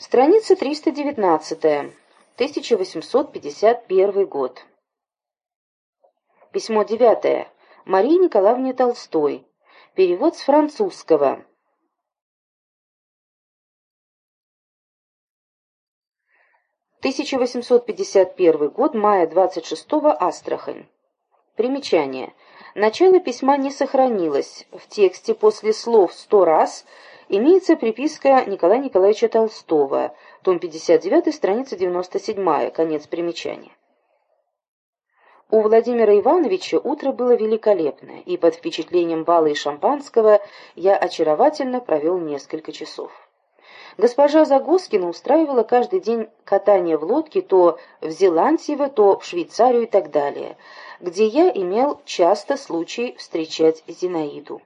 Страница 319. 1851 год. Письмо 9. Марии Николаевне Толстой. Перевод с французского. Тысяча восемьсот пятьдесят первый год, мая двадцать шестого, Астрахань. Примечание. Начало письма не сохранилось. В тексте после слов «сто раз» имеется приписка Николая Николаевича Толстого, том 59, страница 97, конец примечания. У Владимира Ивановича утро было великолепное, и под впечатлением бала и шампанского я очаровательно провел несколько часов. Госпожа Загоскина устраивала каждый день катание в лодке то в Зеландиево, то в Швейцарию и так далее, где я имел часто случай встречать Зинаиду.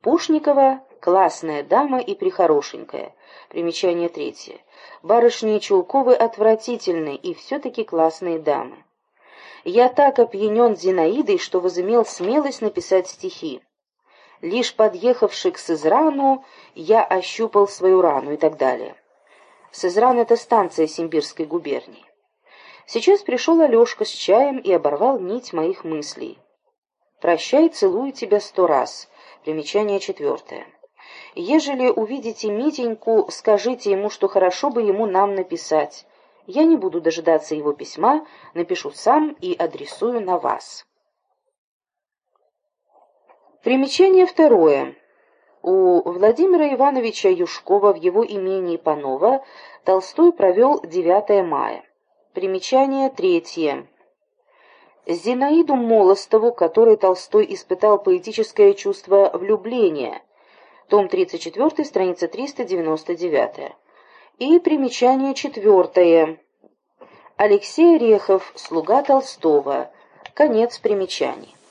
Пушникова — классная дама и прихорошенькая. Примечание третье. Барышни Чулковы отвратительны и все-таки классные дамы. Я так опьянен Зинаидой, что возымел смелость написать стихи. Лишь подъехавший к Сызрану, я ощупал свою рану и так далее. Сызран — это станция Симбирской губернии. Сейчас пришел Алешка с чаем и оборвал нить моих мыслей. «Прощай, целую тебя сто раз», Примечание четвертое. Ежели увидите Митеньку, скажите ему, что хорошо бы ему нам написать. Я не буду дожидаться его письма, напишу сам и адресую на вас. Примечание второе. У Владимира Ивановича Юшкова в его имении Панова Толстой провел 9 мая. Примечание третье. Зинаиду Молостову, которой Толстой испытал поэтическое чувство влюбления. Том 34, страница 399. И примечание четвертое. Алексей Орехов, слуга Толстого. Конец примечаний.